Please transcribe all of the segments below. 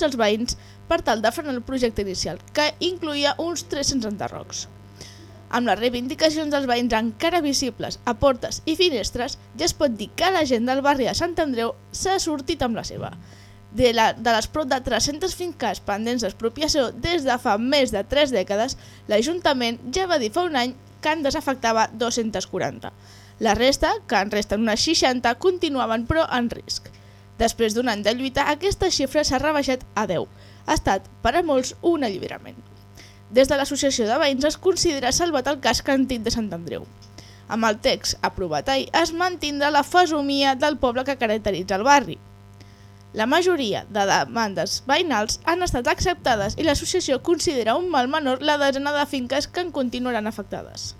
tots els veïns per tal de frenar el projecte inicial, que incluïa uns 300 enderrocs. Amb les reivindicacions dels veïns encara visibles a portes i finestres, ja es pot dir que la gent del barri de Sant Andreu s'ha sortit amb la seva. De, la, de les prop de 300 finques pendents d'expropiació des de fa més de 3 dècades, l'Ajuntament ja va dir fa un any que en desafectava 240. La resta, que en resten unes 60, continuaven però en risc. Després d'un any de lluita, aquesta xifra s'ha rebaixat a 10. Ha estat, per a molts, un alliberament. Des de l'Associació de Veïns es considera salvat el casc antic de Sant Andreu. Amb el text aprovat ahir es mantindrà la fesomia del poble que caracteritza el barri. La majoria de demandes veïnals han estat acceptades i l'associació considera un mal menor la desena de finques que en continuaran afectades.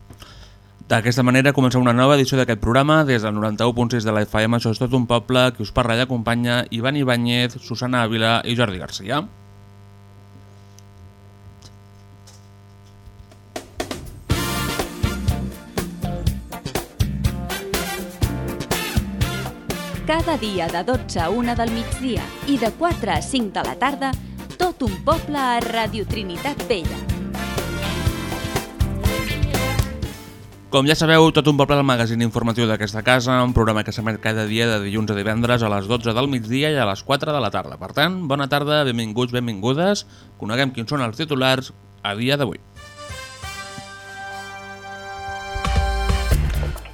D'aquesta manera comença una nova edició d'aquest programa des del 91.6 de la FM, això és tot un poble, que us parla i acompanya Ivan Ibáñez, Susana Ávila i Jordi Garcia. Cada dia de 12 a 1 del migdia i de 4 a 5 de la tarda, tot un poble a Radio Trinitat Vella. Com ja sabeu, tot un poble del magazín informatiu d'aquesta casa, un programa que s'emet cada dia de dilluns a divendres a les 12 del migdia i a les 4 de la tarda. Per tant, bona tarda, benvinguts, benvingudes, coneguem quins són els titulars a dia d'avui.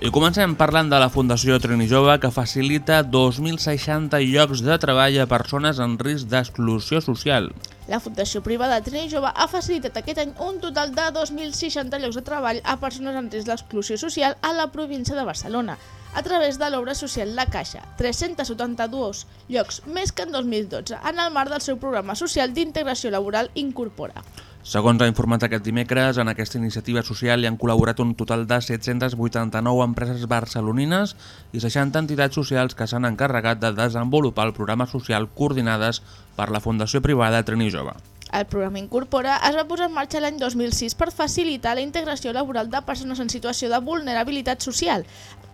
I comencem parlant de la Fundació Trini Jove que facilita 2.060 llocs de treball a persones en risc d'exclusió social. La Fundació Privada Trini Jove ha facilitat aquest any un total de 2.060 llocs de treball a persones en risc d'exclusió social a la província de Barcelona, a través de l'obra social La Caixa, 372 llocs més que en 2012, en el marc del seu programa social d'integració laboral Incorpora. Segons ha informat aquest dimecres, en aquesta iniciativa social hi han col·laborat un total de 789 empreses barcelonines i 60 entitats socials que s'han encarregat de desenvolupar el programa social coordinades per la Fundació Privada Trini Jove. El programa Incorpora es va posar en marxa l'any 2006 per facilitar la integració laboral de persones en situació de vulnerabilitat social,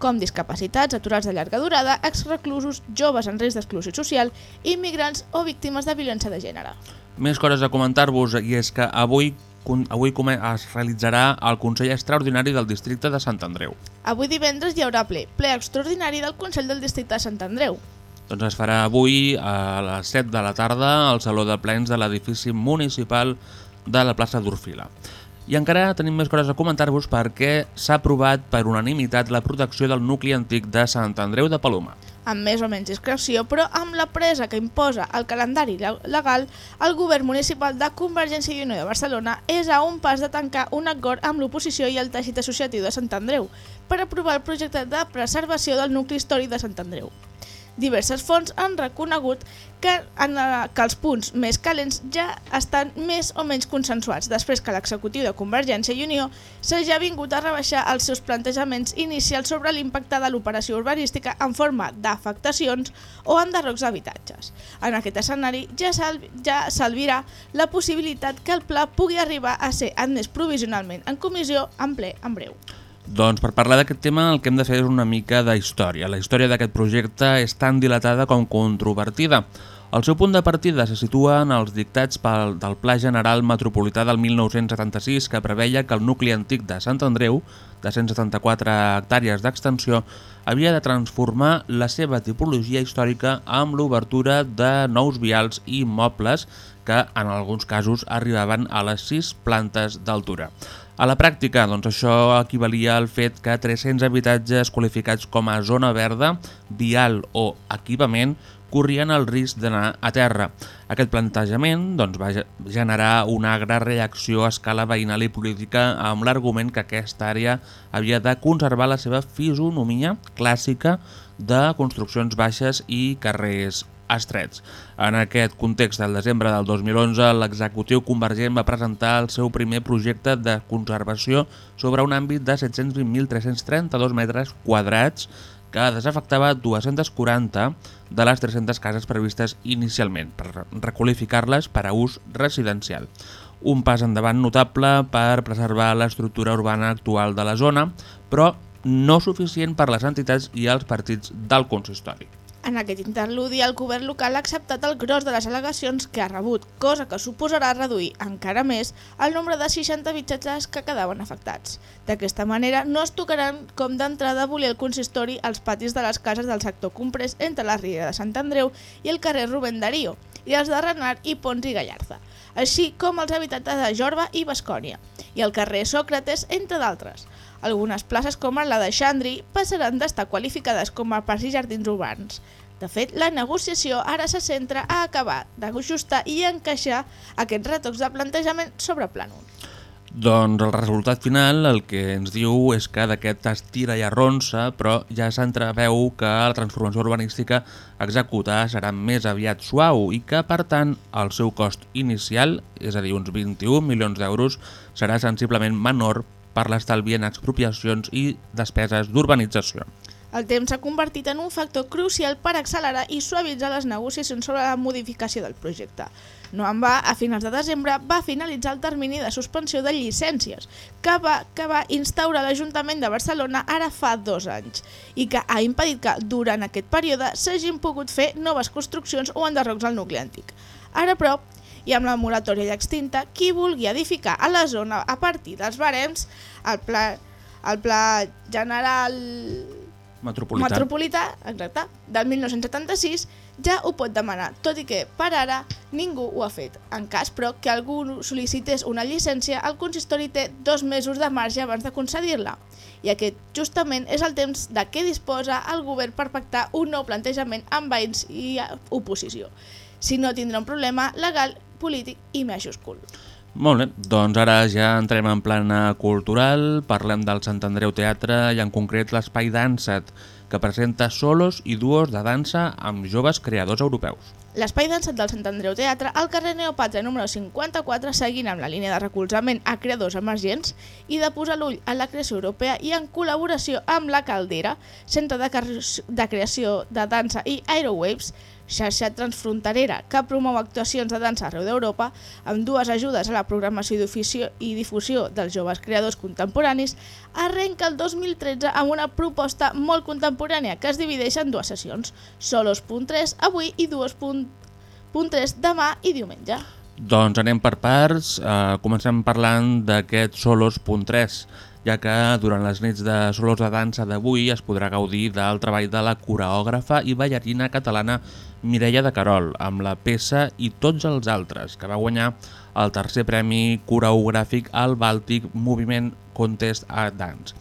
com discapacitats, aturats de llarga durada, exreclusos, joves en risc d'exclusió social, immigrants o víctimes de violència de gènere. Més coses a comentar-vos i és que avui avui es realitzarà el Consell Extraordinari del Districte de Sant Andreu. Avui divendres hi haurà ple, ple extraordinari del Consell del Districte de Sant Andreu. Doncs es farà avui a les 7 de la tarda al Saló de Plens de l'edifici municipal de la plaça d'Orfila. I encara tenim més coses a comentar-vos perquè s'ha aprovat per unanimitat la protecció del nucli antic de Sant Andreu de Paloma amb més o menys discreció, però amb la presa que imposa el calendari legal, el govern municipal de Convergència i Unió de Barcelona és a un pas de tancar un acord amb l'oposició i el teixit associatiu de Sant Andreu per aprovar el projecte de preservació del nucli històric de Sant Andreu. Diverses fonts han reconegut que, en, eh, que els punts més calents ja estan més o menys consensuats, després que l'executiu de Convergència i Unió s'hagi vingut a rebaixar els seus plantejaments inicials sobre l'impacte de l'operació urbanística en forma d'afectacions o enderrocs d'habitatges. En aquest escenari ja s'alvirà ja la possibilitat que el pla pugui arribar a ser admès provisionalment en comissió en ple en breu. Doncs per parlar d'aquest tema el que hem de fer és una mica de història. La història d'aquest projecte és tan dilatada com controvertida. El seu punt de partida se situa en els dictats pel, del Pla General Metropolità del 1976 que preveia que el nucli antic de Sant Andreu, de 174 hectàrees d'extensió, havia de transformar la seva tipologia històrica amb l'obertura de nous vials i mobles que en alguns casos arribaven a les 6 plantes d'altura. A la pràctica, doncs això equivalia al fet que 300 habitatges qualificats com a zona verda, vial o equipament corrien el risc d'anar a terra. Aquest plantejament doncs, va generar una gran reacció a escala veïnal i política amb l'argument que aquesta àrea havia de conservar la seva fisonomia clàssica de construccions baixes i carrers estrets. En aquest context, el desembre del 2011, l'executiu convergent va presentar el seu primer projecte de conservació sobre un àmbit de 720.332 metres quadrats que desafectava 240 de les 300 cases previstes inicialment per requalificar-les per a ús residencial. Un pas endavant notable per preservar l'estructura urbana actual de la zona, però no suficient per les entitats i els partits del consistori. En aquest interludi, el govern local ha acceptat el gros de les al·legacions que ha rebut, cosa que suposarà reduir encara més el nombre de 60 habitatges que quedaven afectats. D'aquesta manera, no es tocaran com d'entrada voler el consistori als patis de les cases del sector comprès entre la Riera de Sant Andreu i el carrer Rubén Darío, i els de Renart i Pons i Gallarza, així com els habitatges de Jorba i Bascònia, i el carrer Sòcrates, entre d'altres. Algunes places com la de Xandri passaran d'estar qualificades com a parcs i jardins urbans. De fet, la negociació ara se centra a acabar d'ajustar i encaixar aquests retocs de plantejament sobre plànol. Doncs el resultat final el que ens diu és que d'aquest estira i arronsa, però ja s'entreveu que la transformació urbanística a executar serà més aviat suau i que, per tant, el seu cost inicial, és a dir, uns 21 milions d'euros, serà sensiblement menor per l'estalvi en expropiacions i despeses d'urbanització. El temps s'ha convertit en un factor crucial per accelerar i suavitzar les negociacions sobre la modificació del projecte. No en va, a finals de desembre va finalitzar el termini de suspensió de llicències, que va, que va instaurar l'Ajuntament de Barcelona ara fa dos anys, i que ha impedit que, durant aquest període, s'hagin pogut fer noves construccions o enderrocs al nucli antic. Ara, però, i amb la moratòria ja extinta, qui vulgui edificar a la zona a partir dels barems, el pla, el pla general Metropolità. metropolità exacte, del 1976 ja ho pot demanar, tot i que per ara ningú ho ha fet. En cas, però, que algú sol·licités una llicència, el consistori té dos mesos de marge abans de concedir-la. I aquest justament és el temps de què disposa el govern per pactar un nou plantejament amb veïns i oposició. Si no, tindrà un problema legal polític i majúscul. Molt bé, doncs ara ja entrem en plana cultural, parlem del Sant Andreu Teatre i en concret l'Espai Dansa't, que presenta solos i duos de dansa amb joves creadors europeus. L'Espai Dansat del Sant Andreu Teatre al carrer Neopatre número 54 seguint amb la línia de recolzament a creadors emergents i de posar l'ull en la creació europea i en col·laboració amb la Caldera, centre de, de creació de dansa i Aerowaves, xarxa transfronterera que promou actuacions de dansa arreu d'Europa, amb dues ajudes a la programació i difusió dels joves creadors contemporanis, arrenca el 2013 amb una proposta molt contemporània que es divideix en dues sessions, solos.3 avui i 2.3 demà i diumenge. Doncs anem per parts, uh, comencem parlant d'aquest solos.3, ja que durant les nits de solos de dansa d'avui es podrà gaudir del treball de la coreògrafa i ballarina catalana Mireia de Carol, amb la peça I tots els altres, que va guanyar el tercer premi coreogràfic al Baltic Movement Contest Art Dance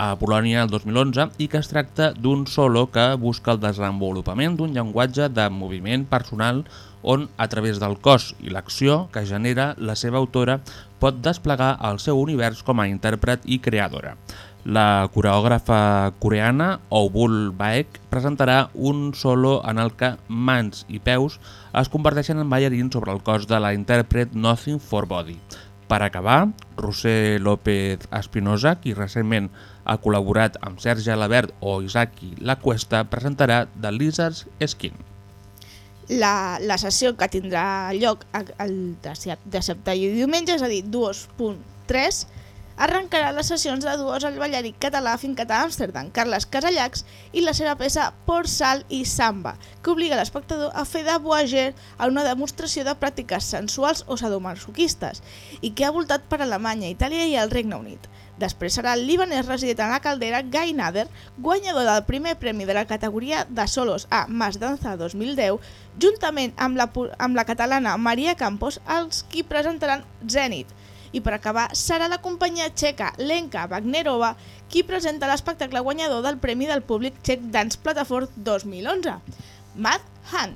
a Polònia el 2011 i que es tracta d'un solo que busca el desenvolupament d'un llenguatge de moviment personal on, a través del cos i l'acció que genera, la seva autora pot desplegar el seu univers com a intèrpret i creadora. La coreògrafa coreana Obul Baek presentarà un solo en el que mans i peus es converteixen en ballarins sobre el cos de la intèrpret Nothing for Body. Per acabar, Roser López Espinosa, qui recentment ha col·laborat amb Sergi Alabert o Isaki La Cuesta, presentarà The Lizard's Skin. La, la sessió que tindrà lloc el dissabte i diumenge, és a dir, 2.3, arrencarà les sessions de duos al ballarí català fincat a Amsterdam, Carles Casallachs, i la seva peça Por Sal i Samba, que obliga l'espectador a fer de voyager a una demostració de pràctiques sensuals o sadomasoquistes, i que ha voltat per Alemanya, Itàlia i el Regne Unit. Després serà el libanès resident a la caldera Guy Nader, guanyador del primer premi de la categoria de solos a Mas Danza 2010, juntament amb la, amb la catalana Maria Campos, els qui presentaran Zenit, i per acabar serà la companyia txeca Lenka Wagnerova qui presenta l'espectacle guanyador del Premi del Públic Txec Dance Platform 2011, Mad Hunt,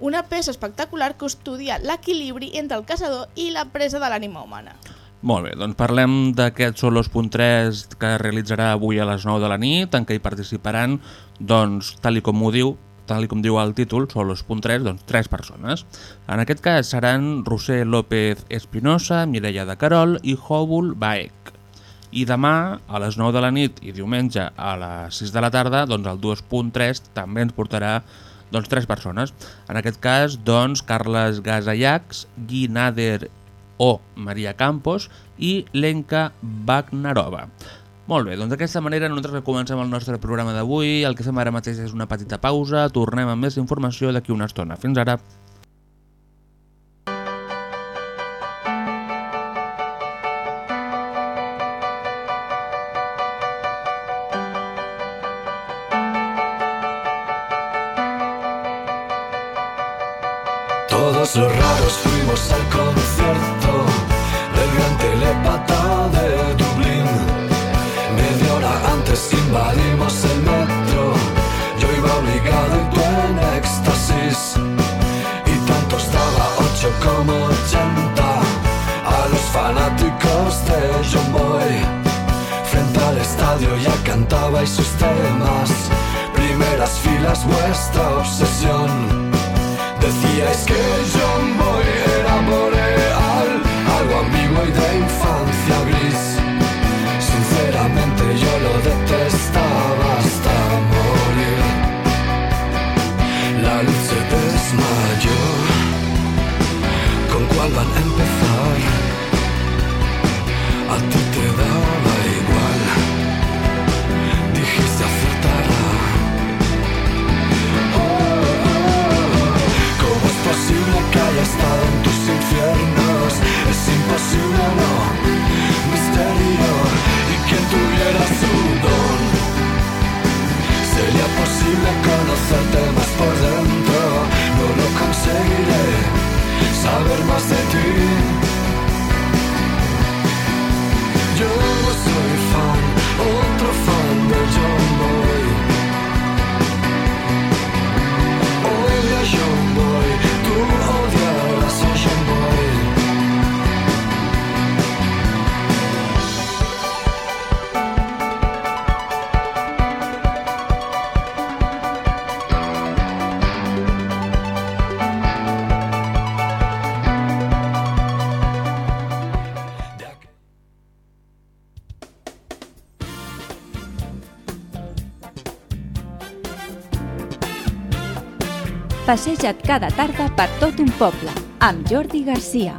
una peça espectacular que estudia l'equilibri entre el caçador i la presa de l'ànima humana. Molt bé, doncs parlem d'aquest Solos.3 que realitzarà avui a les 9 de la nit, en què hi participaran, doncs, tal i com ho diu, tal com diu el títol, Solos.3, doncs tres persones. En aquest cas seran Roser López Espinosa, Mireia de Carol i Hobul Baek. I demà, a les 9 de la nit i diumenge a les 6 de la tarda, doncs el 2.3 també ens portarà doncs, tres persones. En aquest cas, doncs, Carles Gasallacs, Gui Nader o Maria Campos i Lenka Bagnarova. Molt bé, doncs d'aquesta manera nosaltres comencem el nostre programa d'avui. El que fem ara mateix és una petita pausa. Tornem amb més informació d'aquí una estona. Fins ara. Todos los raros fuimos al concierto John Boy. Frente al estadio ya cantabais sus temas. Primeras filas, vuestra obsesión. Decíais que John Boy era boreal, algo ambiguo y de infancia gris. Sinceramente yo lo detestaba hasta morir. La luz se desmayó. ¿Con cuál van saber más de ti. Yo soy fan, otro fan de John Passeja't cada tarda per tot un poble, amb Jordi Garcia.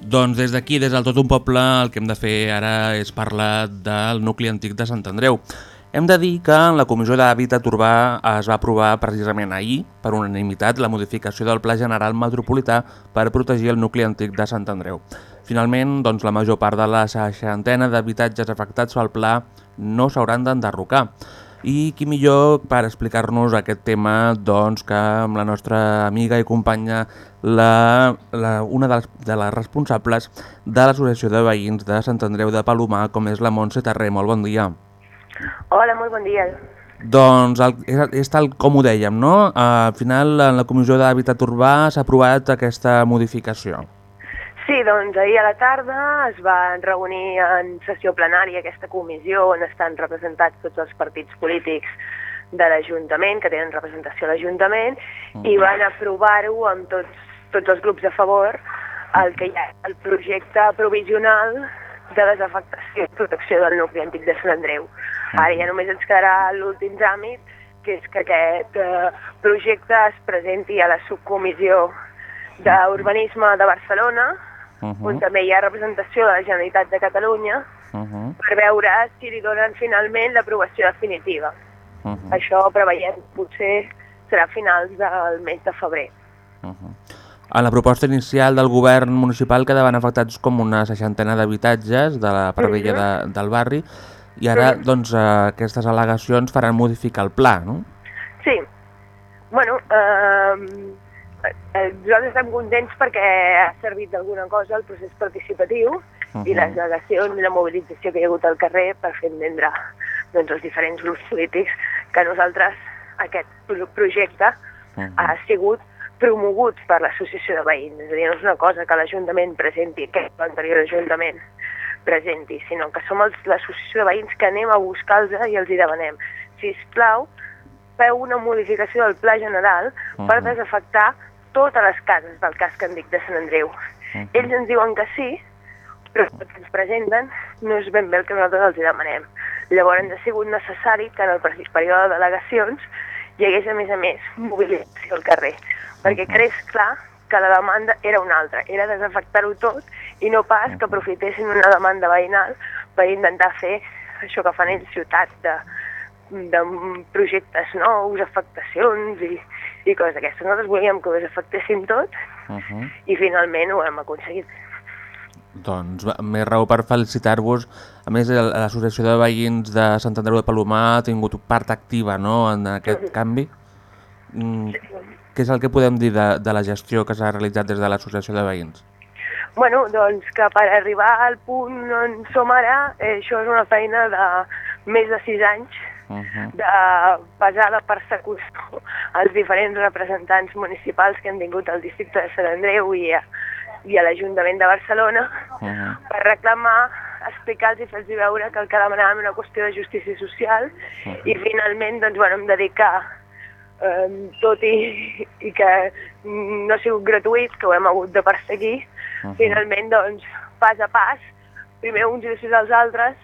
Doncs des d'aquí, des del Tot un Poble, el que hem de fer ara és parlar del nucli antic de Sant Andreu. Hem de dir que en la Comissió d'Hàbitat Urbà es va aprovar precisament ahir, per unanimitat, la modificació del Pla General Metropolità per protegir el nucli antic de Sant Andreu. Finalment, doncs, la major part de la seixantena d'habitatges afectats pel pla no s'hauran d'enderrocar. I qui millor per explicar-nos aquest tema doncs, que amb la nostra amiga i companya, la, la, una de les, de les responsables de l'Associació de Veïns de Sant Andreu de Palomar, com és la Montse Terré. Molt bon dia. Hola, molt bon dia. Doncs el, és, és tal com ho dèiem, no? Al final, en la Comissió d'Hàbitat Urbà s'ha aprovat aquesta modificació. Sí, doncs ahir a la tarda es va reunir en sessió plenària aquesta comissió on estan representats tots els partits polítics de l'Ajuntament, que tenen representació a l'Ajuntament, i van aprovar-ho amb tots, tots els grups a favor el que hi ha el projecte provisional de desafectació i protecció del nucli antic de Sant Andreu. Ara ja només ens quedarà l'últim tràmit, que és que aquest eh, projecte es presenti a la subcomissió d'Urbanisme de Barcelona, Uh on també hi ha representació de la Generalitat de Catalunya, Uh -huh. per veure si li donen finalment l'aprovació definitiva. Uh -huh. Això preveiem potser serà a finals del mes de febrer. Uh -huh. En la proposta inicial del govern municipal quedaven afectats com una seixantena d'habitatges de la part vella de, del barri i ara doncs, eh, aquestes al·legacions faran modificar el pla, no? Sí, bueno, eh, eh, nosaltres estem contents perquè ha servit d'alguna cosa el procés participatiu i les delegacions i la mobilització que hi ha hagut al carrer per fer entendre doncs, els diferents grups polítics que nosaltres aquest pro- projecte ha sigut promogut per l'associació de veïns. És a dir, no és una cosa que l'Ajuntament presenti, que l'anterior Ajuntament presenti, sinó que som l'associació de veïns que anem a buscar-los i els hi demanem. Si us plau, feu una modificació del pla general per Mhm. desafectar totes les cases del casc antic de Sant Andreu. Ells ens diuen que sí, però el que ens presenten no és ben bé el que nosaltres els demanem. Llavors ha sigut necessari que en el període de delegacions hi hagués, a més a més, mobilització al carrer, perquè quedés clar que la demanda era una altra, era desafectar-ho tot i no pas que aprofitessin una demanda veïnal per intentar fer això que fan ells ciutats de, de projectes nous, afectacions i, i coses d'aquestes. Nosaltres volíem que ho desafectéssim tot Uh -huh. i finalment ho hem aconseguit. Doncs més raó per felicitar-vos. A més, l'Associació de Veïns de Sant Andreu de Palomar ha tingut part activa no, en aquest canvi. Mm, què és el que podem dir de, de la gestió que s'ha realitzat des de l'Associació de Veïns? Bueno, doncs que per arribar al punt on som ara, eh, això és una feina de més de sis anys Uh -huh. de pesada persecució als diferents representants municipals que hem tingut al districte de Sant Andreu i a, i a l'Ajuntament de Barcelona Uh -huh. per reclamar, explicar-los i fer-los veure que el que demanàvem era una qüestió de justícia social i finalment doncs, bueno, hem de dir que eh, tot i, i que no ha sigut gratuït, que ho hem hagut de perseguir, Mhm. finalment doncs, pas a pas, primer uns i després els altres,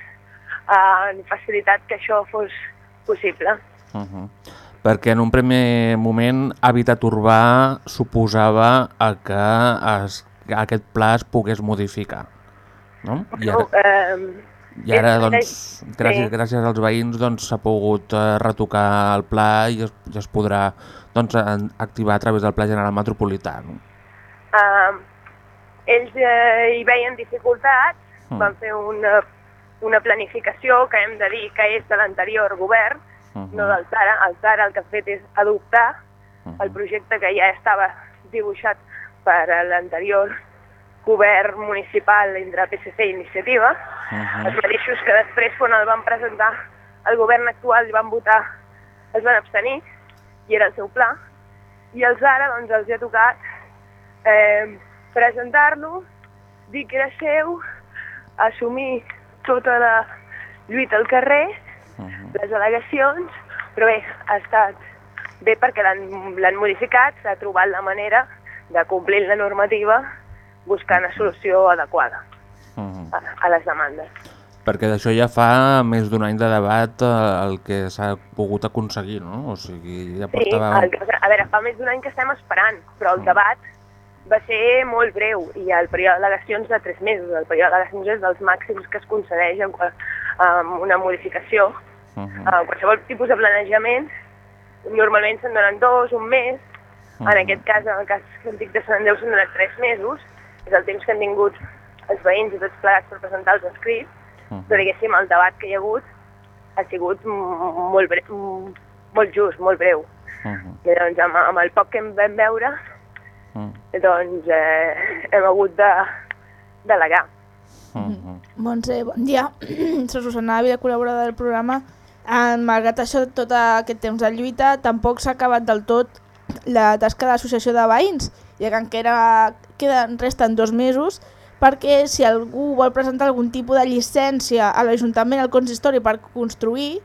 eh, han facilitat que això fos possible. Uh -huh. Perquè en un primer moment Habitat Urbà suposava a que es, que aquest pla es pogués modificar. No? I ara, No, eh, i ara doncs, gràcies, sí. gràcies als veïns doncs, s'ha pogut eh, retocar el pla i es, i es podrà doncs, activar a través del Pla General Metropolità. No? eh, ells eh, hi veien dificultats, Mm. van fer una, una planificació que hem de dir que és de l'anterior govern, Mhm. no del Tara. El Tara el que ha fet és adoptar Mhm. el projecte que ja estava dibuixat per l'anterior govern municipal entre PSC i Iniciativa, Mhm. els mateixos que després quan el van presentar al govern actual i van votar, es van abstenir, i era el seu pla, i els ara doncs, els ha tocat eh, presentar-lo, dir que era seu, assumir tota la lluita al carrer, Mhm. les al·legacions, però bé, ha estat bé perquè l'han modificat, s'ha trobat la manera de complir la normativa buscant una solució adequada Mhm. a, a les demandes. Perquè d'això ja fa més d'un any de debat eh, el que s'ha pogut aconseguir, no? O sigui, ja Sí, portava... el, que- a veure, fa més d'un any que estem esperant, però el debat va ser molt breu i el període d'al·legacions de tres mesos. El període d'al·legacions és dels màxims que es concedeix en, qual- amb una modificació. Mhm. Uh, qualsevol tipus de planejament, normalment se'n donen dos, un mes. En Mhm. aquest cas, en el cas antic de Sant Andreu, s'han donat tres mesos. És el temps que han tingut els veïns i tots plegats per presentar els escrits. Mhm. Però diguéssim, el debat que hi ha hagut ha sigut molt, bre mm, molt just, molt breu. Mhm. I doncs amb, amb el poc que em vam veure, Mhm. doncs eh, hem hagut de delegar. Mhm. Montse, bon dia. Soc Susana Ávila, col·laboradora del programa. Eh, malgrat això, tot aquest temps de lluita, tampoc s'ha acabat del tot la tasca de l'associació de veïns, ja que encara queden, resten dos mesos, perquè si algú vol presentar algun tipus de llicència a l'Ajuntament, al consistori, per construir,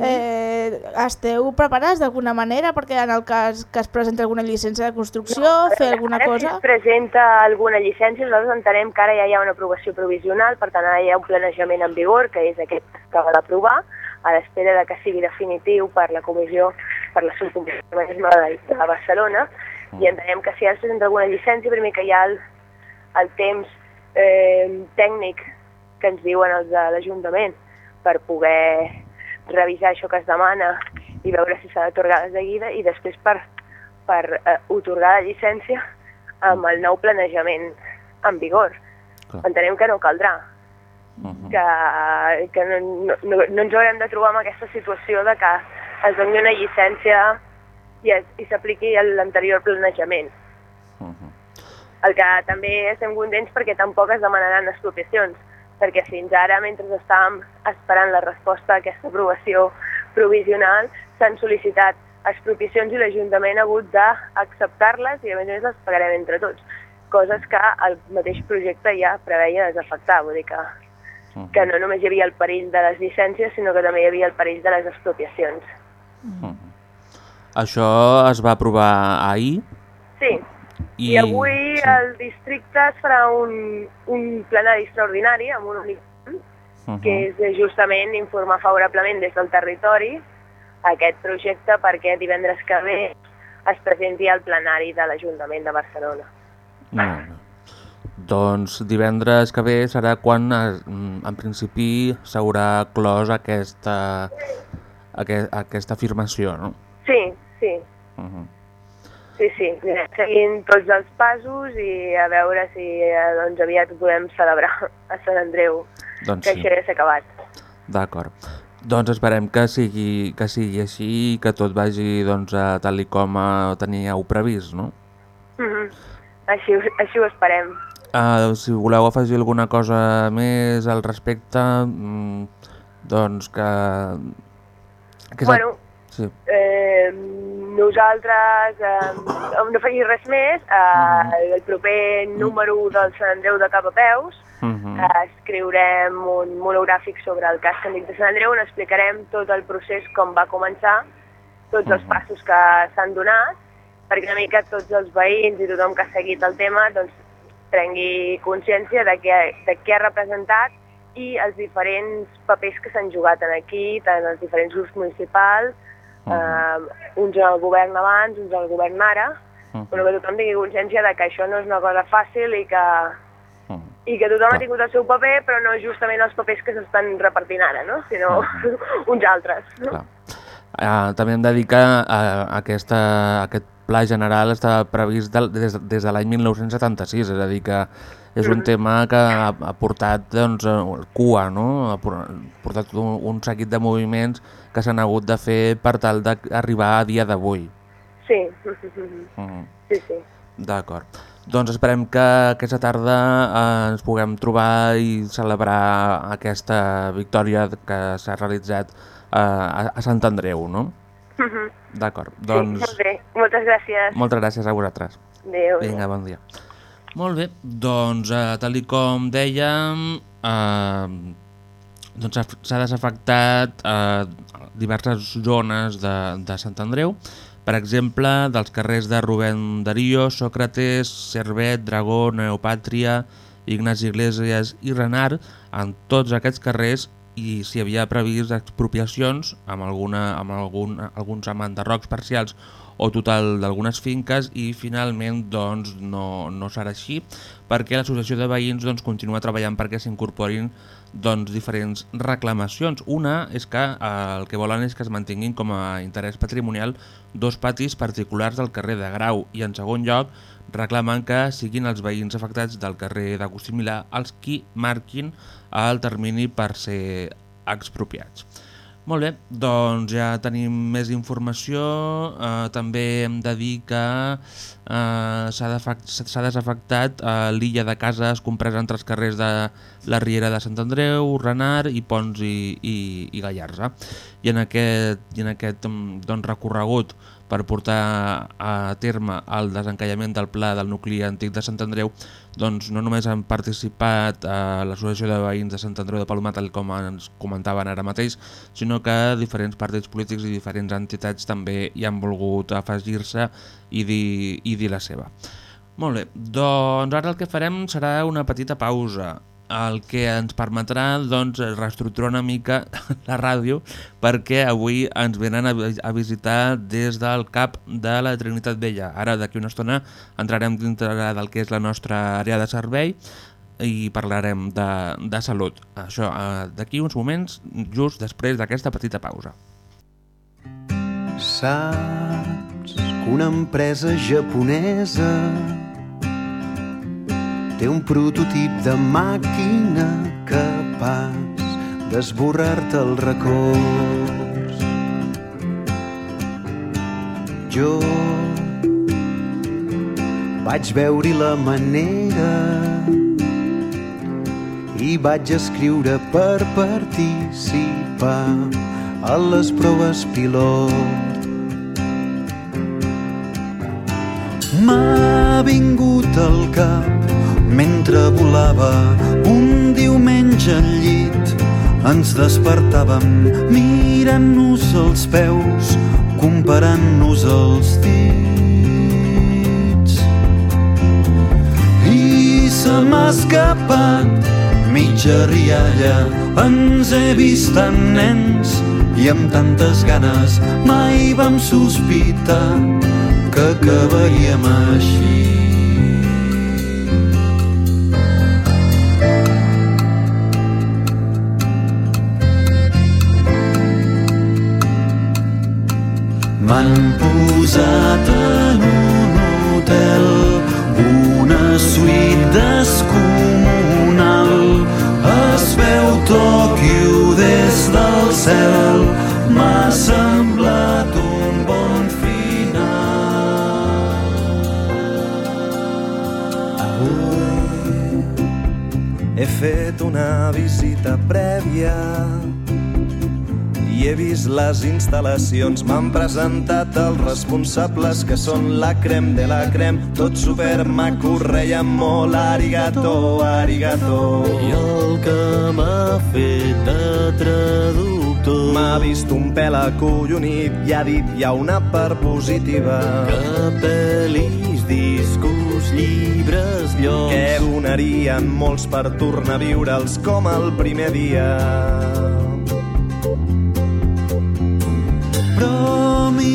eh, esteu preparats d'alguna manera? Perquè en el cas que es presenti alguna llicència de construcció, fer alguna ara, cosa... Si es presenta alguna llicència, nosaltres entenem que ara ja hi ha una aprovació provisional, per tant ara hi ha un planejament en vigor, que és aquest que acaba d'aprovar, a l'espera de que sigui definitiu per la comissió, per la subcomissió de, de Barcelona, i entenem que si ara es presenta alguna llicència, primer que hi ha el, el temps eh, tècnic que ens diuen els de l'Ajuntament per poder revisar això que es demana i veure si s'ha d'atorgar de seguida i després per, per eh, otorgar la llicència amb el nou planejament en vigor. Clar. Entenem que no caldrà, Mhm. que, que no, no, no, no ens haurem de trobar en aquesta situació de que es doni una llicència i, es- i s'apliqui l'anterior planejament. Mhm. El que també estem contents perquè tampoc es demanaran expropiacions, perquè fins ara, mentre estàvem esperant la resposta a aquesta aprovació provisional, s'han sol·licitat expropiacions i l'Ajuntament ha hagut d'acceptar-les i a més a més les pagarem entre tots, coses que el mateix projecte ja preveia desafectar, vull dir que, Mhm. que no només hi havia el perill de les llicències, sinó que també hi havia el perill de les expropiacions. Això es va aprovar ahir Sí, i... I avui sí. al districte es farà un, un plenari extraordinari amb un únic punt, Mhm. que és justament informar favorablement des del territori aquest projecte perquè divendres que ve es presenti al plenari de l'Ajuntament de Barcelona. Molt bé. Doncs divendres que ve serà quan mm, en principi s'haurà clos aquesta, aquest, aquesta afirmació, no? Sí, sí, Uh -huh. Sí, sí. Seguint tots els passos i a veure si eh, doncs, aviat ho podem celebrar a Sant Andreu, Doncs que sí, això ja s'ha acabat. d'acord. Doncs esperem que sigui, que sigui així i que tot vagi doncs, a tal i com eh, teníeu previst, no? Mhm. Així, ho- així ho esperem. Uh, si voleu afegir alguna cosa més al respecte, mm, doncs que... que Bueno, Sí. eh, nosaltres eh, no faig res més. Eh, el proper número del Sant Andreu de Cap a Peus Uh -huh. eh, escriurem un monogràfic sobre el cas Càndic de Sant Andreu on explicarem tot el procés, com va començar, tots els Mhm. passos que s'han donat, perquè una mica tots els veïns i tothom que ha seguit el tema doncs, prengui consciència de què, de què ha representat i els diferents papers que s'han jugat en aquí, tant els diferents grups municipals, Eh, uns al govern abans, uns al govern ara, Mhm. però que tothom tingui consciència de que això no és una cosa fàcil i que, Uh -huh. i que tothom Clar. ha tingut el seu paper, però no justament els papers que s'estan repartint ara, no? sinó Mhm. uns altres. No? Clar. Uh, també hem de dir que uh, aquesta, aquest pla general està previst del, des, des de l'any 1976, és a dir que és un Mhm. tema que ha, ha portat doncs, eh, cua, no? ha por- portat un, un seguit de moviments que s'han hagut de fer per tal d'arribar a dia d'avui. Sí, Uh sí, sí. D'acord. Doncs esperem que aquesta tarda eh, ens puguem trobar i celebrar aquesta victòria que s'ha realitzat eh, a, Sant Andreu, no? D'acord, sí, doncs molt bé. Moltes gràcies. moltes gràcies a vosaltres. Adéu. Vinga, bon dia. Molt bé, doncs eh, tal com dèiem, eh, doncs ha- s'ha desafectat eh, diverses zones de, de Sant Andreu, per exemple, dels carrers de Rubén Darío, Sòcrates, Servet, Dragó, Neopàtria, Ignasi Iglesias i Renard, en tots aquests carrers i s'hi havia previst expropiacions amb, alguna, amb algun, alguns amb enderrocs parcials o total d'algunes finques i finalment doncs, no, no serà així perquè l'associació de veïns doncs, continua treballant perquè s'incorporin doncs, diferents reclamacions. Una és que eh, el que volen és que es mantinguin com a interès patrimonial dos patis particulars del carrer de Grau i en segon lloc reclamen que siguin els veïns afectats del carrer d'Agustí Milà els qui marquin el termini per ser expropiats. Molt bé, doncs ja tenim més informació. Eh, també hem de dir que eh, s'ha desafectat eh, l'illa de cases compresa entre els carrers de la Riera de Sant Andreu, Renard i Pons i, i, i Gallarza. I en aquest, i en aquest mm, doncs, recorregut per portar a terme el desencallament del pla del nucli antic de Sant Andreu, doncs no només han participat a l'Associació de Veïns de Sant Andreu de Palomat, tal com ens comentaven ara mateix, sinó que diferents partits polítics i diferents entitats també hi han volgut afegir-se i, i dir la seva. Molt bé, doncs ara el que farem serà una petita pausa, el que ens permetrà doncs, reestructurar una mica la ràdio perquè avui ens venen a, vi- a visitar des del CAP de la Trinitat Vella. Ara d'aquí una estona entrarem dintre del que és la nostra àrea de servei i parlarem de, de salut. Això eh, d'aquí uns moments, just després d'aquesta petita pausa. Saps que una empresa japonesa té un prototip de màquina capaç d'esborrar-te els records. Jo vaig veure la manera i vaig escriure per participar a les proves pilot. M'ha vingut al cap mentre volava un diumenge al llit. Ens despertàvem mirant-nos els peus, comparant-nos els dits. I se m'ha escapat mitja rialla, ens he vist tan nens i amb tantes ganes mai vam sospitar que acabaríem així. M'han posat en un hotel una suite descomunal. Es veu Tòquio des del cel, m'ha semblat un bon final. He fet una visita prèvia i he vist les instal·lacions. M'han presentat els responsables que són la crem de la crem. Tot super maco, reia molt arigato, arigato. I el que m'ha fet de traductor M'ha vist un pèl acollonit i ha dit hi ha una part positiva. que pel·lis, discos, llibres, llocs Que donarien molts per tornar a viure'ls com el primer dia.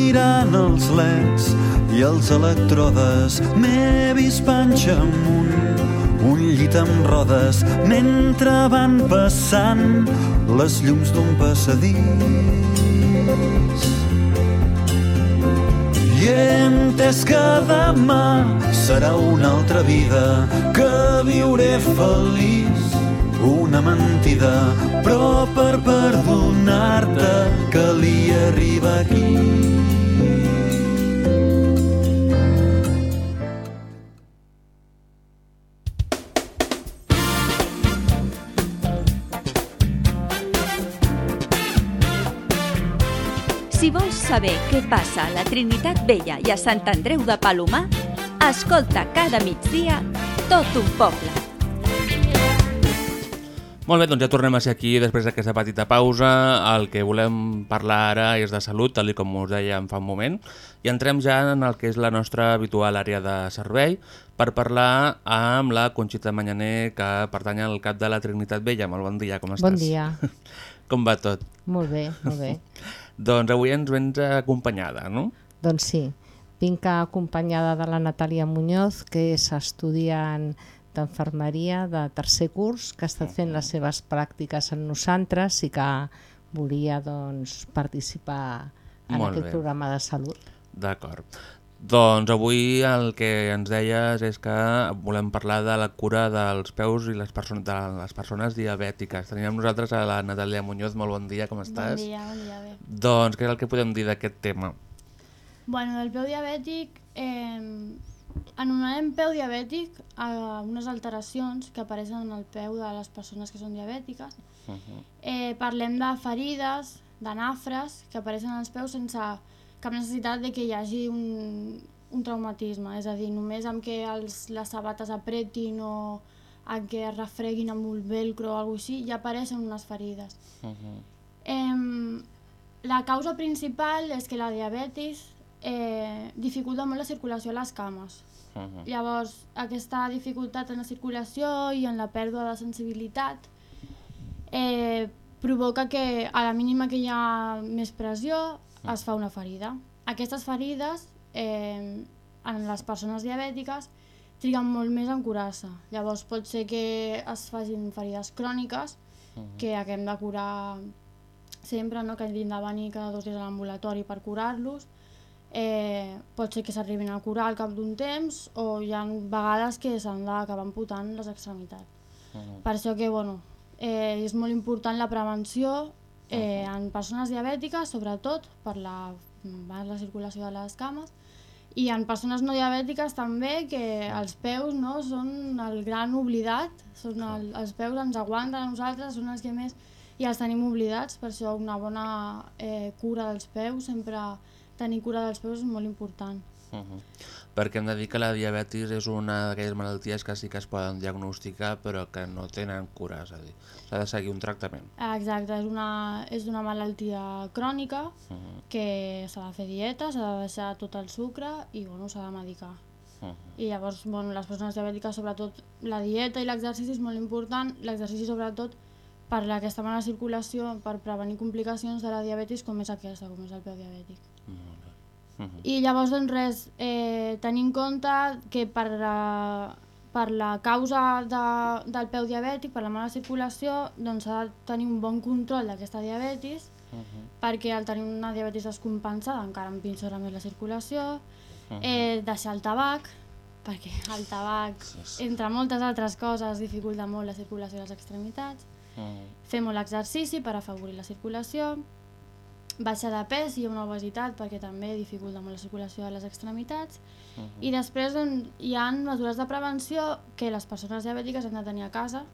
Però mirant els leds i els electrodes m'he vist panxa amunt un llit amb rodes mentre van passant les llums d'un passadís. I he entès que demà serà una altra vida que viuré feliç una mentida, però per perdonar-te calia arribar aquí. Saber què passa a la Trinitat Vella i a Sant Andreu de Palomar, escolta cada migdia tot un poble. Molt bé, doncs ja tornem a ser aquí després d'aquesta petita pausa. El que volem parlar ara és de salut, tal i com us dèiem fa un moment, i entrem ja en el que és la nostra habitual àrea de servei per parlar amb la Conxita Manyaner, que pertany al cap de la Trinitat Vella. Molt bon dia, com estàs? Bon dia. Com va tot? Molt bé, molt bé. Doncs avui ens vens acompanyada, no? doncs sí, vinc acompanyada de la Natàlia Muñoz, que és estudiant d'enfermeria de tercer curs, que ha estat fent les seves pràctiques en nosaltres i que volia doncs, participar en Molt aquest bé. programa de salut. D'acord. Doncs avui el que ens deies és que volem parlar de la cura dels peus i les, perso de les persones diabètiques. Tenim nosaltres a la Natàlia Muñoz. Molt bon dia, com estàs? Bon dia, bon dia, bé. Doncs què és el que podem dir d'aquest tema? Bueno, del peu diabètic, eh, anomenem peu diabètic a unes alteracions que apareixen en el peu de les persones que són diabètiques. Uh -huh. Eh, parlem de ferides, de nafres, que apareixen als peus sense cap necessitat de que hi hagi un, un traumatisme, és a dir, només amb que els, les sabates apretin o amb que es refreguin amb un velcro o alguna així, ja apareixen unes ferides. Uh -huh. Em, la causa principal és que la diabetis eh, dificulta molt la circulació a les cames. Uh -huh. Llavors, aquesta dificultat en la circulació i en la pèrdua de sensibilitat eh, provoca que a la mínima que hi ha més pressió es fa una ferida. Aquestes ferides, eh, en les persones diabètiques, triguen molt més en curar-se. Llavors pot ser que es facin ferides cròniques que haguem de curar sempre, no? que hagin de venir cada dos dies a l'ambulatori per curar-los. Eh, pot ser que s'arribin a curar al cap d'un temps o hi ha vegades que s'han d'acabar amputant les extremitats. Per això que bueno, eh, és molt important la prevenció eh, en persones diabètiques, sobretot per la, per la circulació de les cames, i en persones no diabètiques també, que els peus no, són el gran oblidat, són el, els peus ens aguanten a nosaltres, són els que més i els tenim oblidats, per això una bona eh, cura dels peus, sempre tenir cura dels peus és molt important. Uh -huh. Perquè hem de dir que la diabetis és una d'aquelles malalties que sí que es poden diagnosticar però que no tenen cura, és a dir, s'ha de seguir un tractament. Exacte, és una, és una malaltia crònica Uh -huh. que s'ha de fer dieta, s'ha de deixar tot el sucre i bueno, s'ha de medicar. Uh -huh. I llavors, bueno, les persones diabètiques, sobretot la dieta i l'exercici és molt important, l'exercici sobretot per aquesta mala circulació, per prevenir complicacions de la diabetis com és aquesta, com és el peu diabètic. Molt bé. Mhm. I llavors, doncs res, eh, tenir en compte que per, la, per la causa de, del peu diabètic, per la mala circulació, doncs s'ha de tenir un bon control d'aquesta diabetis, perquè al tenir una diabetis descompensada encara empitjora més la circulació, eh, deixar el tabac, perquè el tabac, entre moltes altres coses, dificulta molt la circulació a les extremitats, fer molt exercici per afavorir la circulació, baixar de pes i una obesitat perquè també dificulta molt la circulació de les extremitats. I després doncs, hi ha mesures de prevenció que les persones diabètiques han de tenir a casa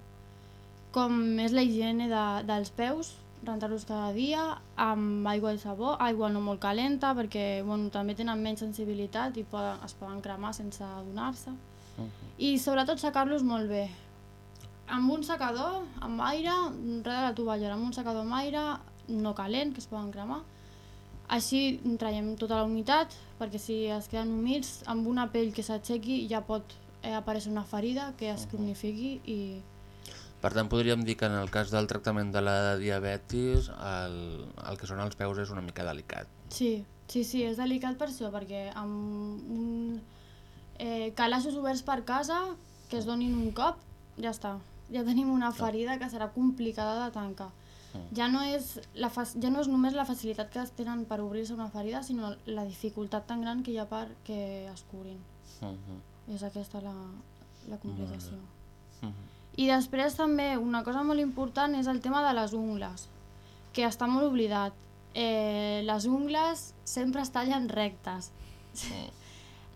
com és la higiene de, dels peus rentar-los cada dia amb aigua i sabó, aigua no molt calenta perquè bueno, també tenen menys sensibilitat i poden, es poden cremar sense adonar-se. I sobretot secar-los molt bé. Amb un secador, amb aire, res de la tovallera, amb un secador amb aire no calent, que es poden cremar. Així traiem tota la humitat, perquè si es queden humits, amb una pell que s'aixequi ja pot eh, aparèixer una ferida que es cronifiqui i... Per tant, podríem dir que en el cas del tractament de la diabetis el, el que són els peus és una mica delicat. Sí, sí, sí, és delicat per això, perquè amb un eh, calaixos oberts per casa que es donin un cop, ja està. Ja tenim una ferida que serà complicada de tancar. Ja no, és la ja no és només la facilitat que es tenen per obrir-se una ferida, sinó la dificultat tan gran que hi ha per que es curin. Uh -huh. És aquesta la, la complicació. Uh -huh. I després també una cosa molt important és el tema de les ungles, que està molt oblidat. Eh, les ungles sempre es tallen rectes.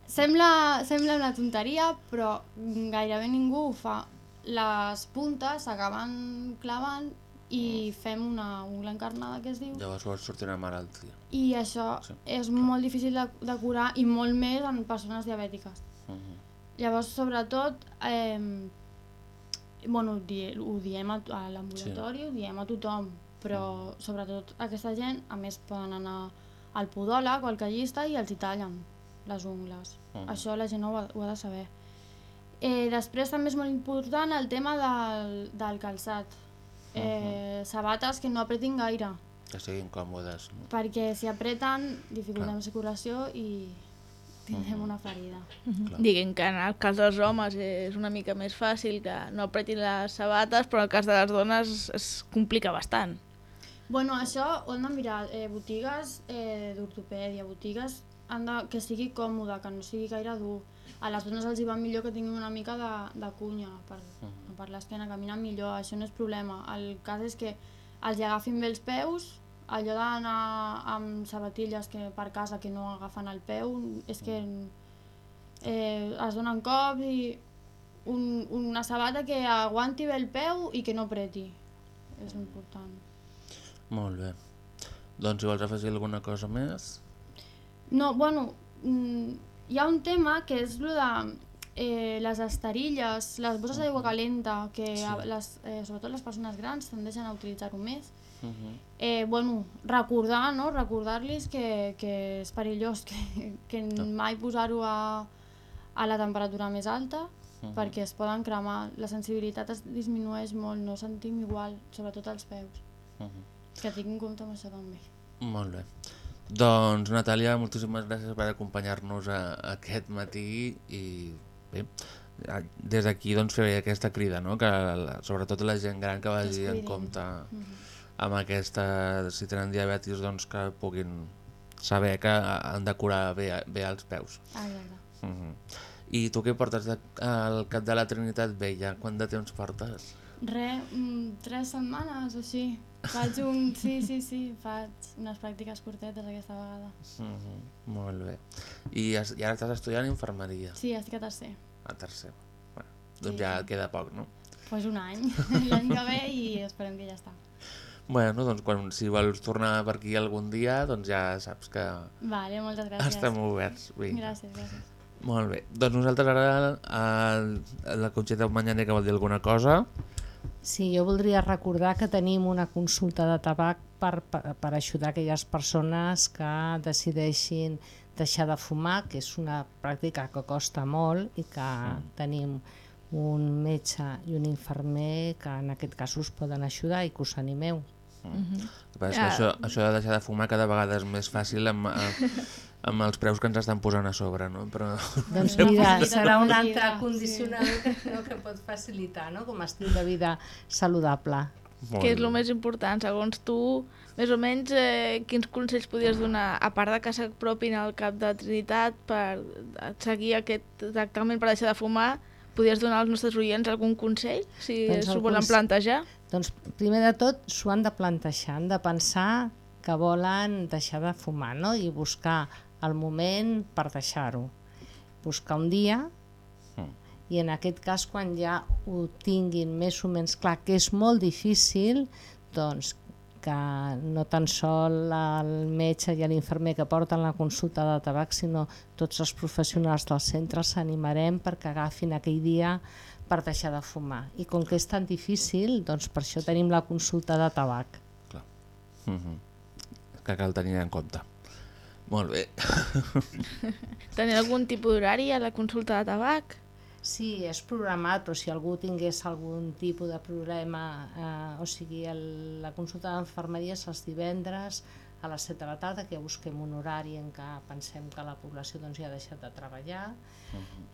Sembla, sembla una tonteria, però gairebé ningú ho fa. Les puntes s'acaben clavant i fem una ungla encarnada, que es diu, Llavors pot sortir una malaltia. i això Sí. és molt difícil de, de curar i molt més en persones diabètiques. Uh -huh. Llavors, sobretot, eh, bueno, ho, di ho diem a, a l'ambulatori, ho diem a tothom, però sobretot aquesta gent, a més, poden anar al podòleg o al callista i els hi tallen les ungles. Mhm. Això la gent ho ha, ho ha de saber. Eh, després també és molt important el tema del, del calçat. Eh, Sabates que no apretin gaire, Que siguin còmodes. No? perquè si apreten dificultem Clar. la circulació i tindrem una ferida. Clar. Diguem que en el cas dels homes és una mica més fàcil que no apretin les sabates, però en el cas de les dones es complica bastant. Bueno, això ho hem de mirar. Eh, botigues eh, d'ortopèdia, botigues han de, que sigui còmode, que no sigui gaire dur. A les dones els hi va millor que tinguin una mica de, de cunya per, per l'esquena, caminen millor, això no és problema. El cas és que els hi agafin bé els peus, allò d'anar amb sabatilles que per casa que no agafen el peu, és que eh, es donen cops i un, una sabata que aguanti bé el peu i que no preti. És important. Molt bé. Doncs si vols afegir alguna cosa més... No, bueno, mm, hi ha un tema que és el de eh, les esterilles, les bosses d'aigua calenta, que Sí. les, eh, sobretot les persones grans tendeixen a utilitzar-ho més. Uh -huh. Eh, bueno, recordar, no? Recordar-los que, que és perillós, que, que mai posar-ho a, a la temperatura més alta, Mhm. perquè es poden cremar. La sensibilitat es disminueix molt, no sentim igual, sobretot als peus. Uh -huh. Que tinc en compte amb això també. Molt bé. Doncs, Natàlia, moltíssimes gràcies per acompanyar-nos aquest matí i bé, des d'aquí doncs, fer aquesta crida, no? que la, sobretot la gent gran que vagi en compte Mhm. amb aquesta, si tenen diabetis, doncs que puguin saber que han de curar bé, bé els peus. Ah, ja, ja. Mm I tu què portes de, al cap de la Trinitat Vella? Quant de temps portes? Re, mm, tres setmanes o així. Faig un... Sí, sí, sí, faig unes pràctiques curtetes aquesta vegada. Mm Molt bé. I, es, I ara estàs estudiant infermeria? Sí, estic a tercer. A tercer. Bueno, doncs Sí. ja queda poc, no? Doncs pues un any, l'any que ve i esperem que ja està. Bueno, doncs quan, si vols tornar per aquí algun dia, doncs ja saps que Vale, moltes gràcies. estem oberts. Vinga. Gràcies, gràcies. Molt bé. Doncs nosaltres ara, a, a la Conxeta Manyaner, que vol dir alguna cosa? Sí, jo voldria recordar que tenim una consulta de tabac per, per, per ajudar aquelles persones que decideixin deixar de fumar, que és una pràctica que costa molt i que tenim un metge i un infermer que en aquest cas us poden ajudar i que us animeu. Passa és que Ah. això, això de deixar de fumar cada vegada és més fàcil amb, amb, amb els preus que ens estan posant a sobre, no? Però... Doncs mira, serà un Sí. altre condicionador que, no, que pot facilitar, no? com a estil de vida saludable. Molt que és el més important, segons tu, més o menys, eh, quins consells podries donar, a part de que s'apropin al cap de Trinitat per seguir aquest tractament per deixar de fumar, podries donar als nostres oients algun consell, si Doncs s'ho volen plantejar? Doncs primer de tot s'ho han de plantejar, han de pensar que volen deixar de fumar no? i buscar el moment per deixar-ho. Buscar un dia i en aquest cas quan ja ho tinguin més o menys clar, que és molt difícil, doncs que no tan sol el metge i l'infermer que porten la consulta de tabac, sinó tots els professionals del centre s'animarem perquè agafin aquell dia per deixar de fumar. I com que és tan difícil, doncs per això tenim la consulta de tabac. Mhm. Que cal tenir en compte. Molt bé. Tenir algun tipus d'horari a la consulta de tabac? Sí, és programat, però si algú tingués algun tipus de problema, eh, o sigui, el, la consulta d'infermeria és els divendres a les 7 de la tarda, que busquem un horari en què pensem que la població doncs, ja ha deixat de treballar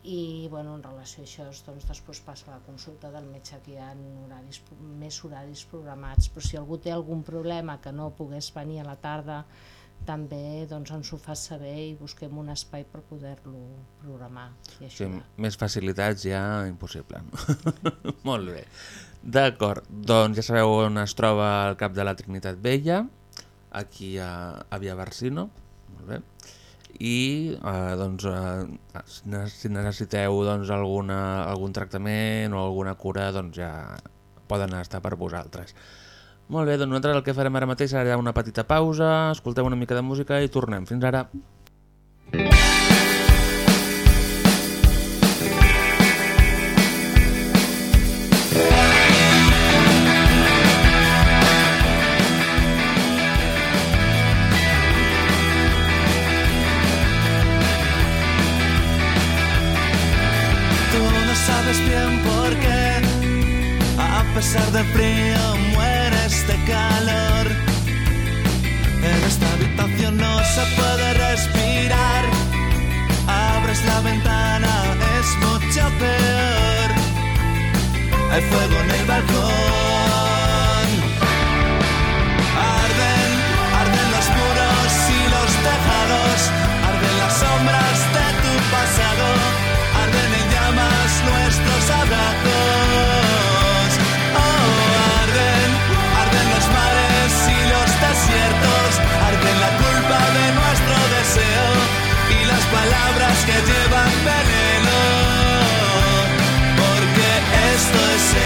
i bueno, en relació a això doncs, després passa la consulta del metge que hi ha horaris, més horaris programats, però si algú té algun problema que no pogués venir a la tarda també doncs, ens ho fa saber i busquem un espai per poder-lo programar i Sí, això més facilitats ja impossible. No? Molt bé. D'acord, doncs ja sabeu on es troba el cap de la Trinitat Vella, aquí a, a Via Barsino. Molt bé. I eh, doncs, eh, si necessiteu doncs, alguna, algun tractament o alguna cura, doncs ja poden estar per vosaltres. Molt bé, doncs nosaltres el que farem ara mateix serà una petita pausa, escoltem una mica de música i tornem. Fins ara. Tú no sabes bien por qué, a pesar del frío, mueres de calor. En esta habitación no se puede respirar. Abres la ventana, es mucho peor. Hay fuego en el balcón.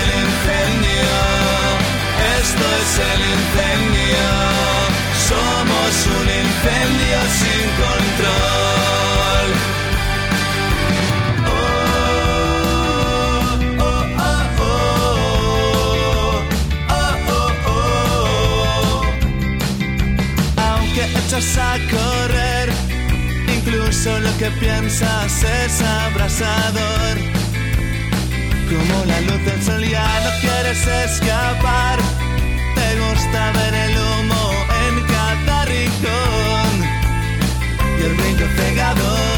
El incendio, esto es el incendio. Somos un incendio sin control. Oh, oh, oh. Aunque echas a correr, incluso lo que piensas es abrasador. Como la luz del sol ya no quieres escapar, te gusta ver el humo en cada rincón y el brillo cegador.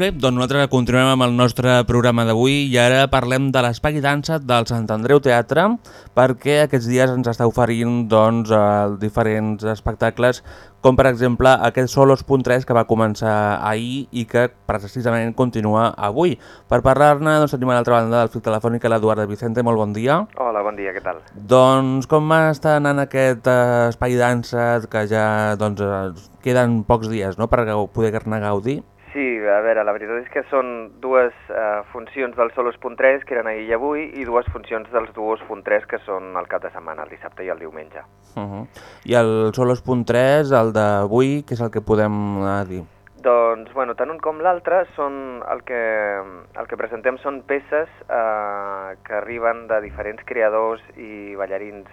Molt bé, doncs nosaltres continuem amb el nostre programa d'avui i ara parlem de l'espai dansa del Sant Andreu Teatre perquè aquests dies ens està oferint doncs, eh, diferents espectacles com per exemple aquest Solos.3 que va començar ahir i que precisament continua avui. Per parlar-ne doncs, tenim a l'altra banda del fil telefònic l'Eduard de Vicente, molt bon dia. Hola, bon dia, què tal? Doncs com està anant aquest eh, espai dansa que ja doncs, eh, queden pocs dies no, per poder anar a gaudir? Sí, a veure, la veritat és que són dues eh, funcions del Solos.3, que eren ahir i avui, i dues funcions dels Duos.3, que són el cap de setmana, el dissabte i el diumenge. Uh -huh. I el Solos.3, el d'avui, què és el que podem eh, dir? Doncs, bueno, tant un com l'altre són el que, el que presentem són peces eh, que arriben de diferents creadors i ballarins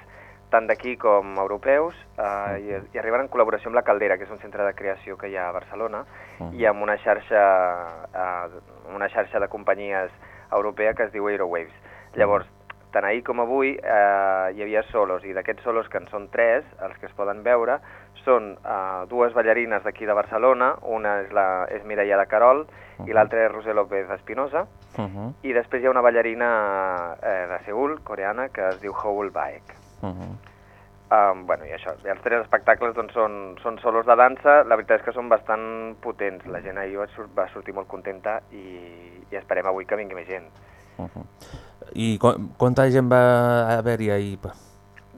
tant d'aquí com europeus eh, i, i arriben en col·laboració amb la Caldera, que és un centre de creació que hi ha a Barcelona, i amb una xarxa, eh, una xarxa de companyies europea que es diu Aerowaves. Llavors, tant ahir com avui eh, hi havia solos, i d'aquests solos, que en són tres, els que es poden veure, són eh, dues ballarines d'aquí de Barcelona, una és, la, és Mireia de Carol i l'altra és Roser López Espinosa, Uh -huh. i després hi ha una ballarina eh, de Seul, coreana, que es diu Houl Baek. Uh -huh. Um, bueno, i això, i els tres espectacles doncs, són, són solos de dansa, la veritat és que són bastant potents, la gent ahir va, sur va sortir molt contenta i, i esperem avui que vingui més gent. Uh -huh. I qu quanta gent va haver-hi ahir?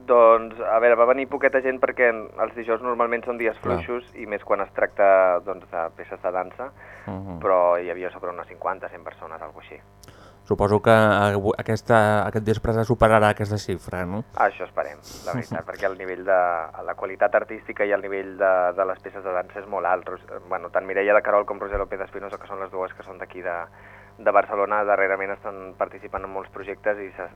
Doncs, a veure, va venir poqueta gent perquè els dijous normalment són dies Clar. fluixos i més quan es tracta doncs, de peces de dansa, Uh -huh. però hi havia sobre unes 50, 100 persones, alguna així. Suposo que aquesta, aquest vespre se superarà aquesta xifra, no? Això esperem, la veritat, perquè el nivell de la qualitat artística i el nivell de, de les peces de dansa és molt alt. Bueno, tant Mireia de Carol com Roser López Espinosa, que són les dues que són d'aquí de, de Barcelona, darrerament estan participant en molts projectes i se,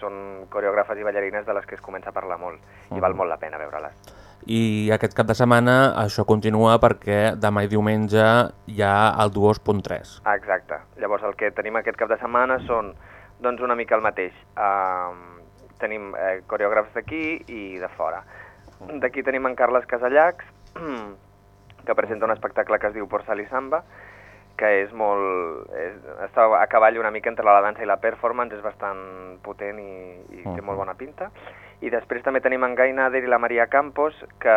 són coreògrafes i ballarines de les que es comença a parlar molt i val molt la pena veure-les. I aquest cap de setmana això continua perquè demà i diumenge hi ha el Duos.3. Ah, exacte. Llavors el que tenim aquest cap de setmana són doncs una mica el mateix. Um, tenim eh, coreògrafs d'aquí i de fora. D'aquí tenim en Carles Casallacs, que presenta un espectacle que es diu Porcel i Samba, que és molt... És, està a cavall una mica entre la dansa i la performance, és bastant potent i, i té molt bona pinta. I després també tenim en Gai Nader i la Maria Campos, que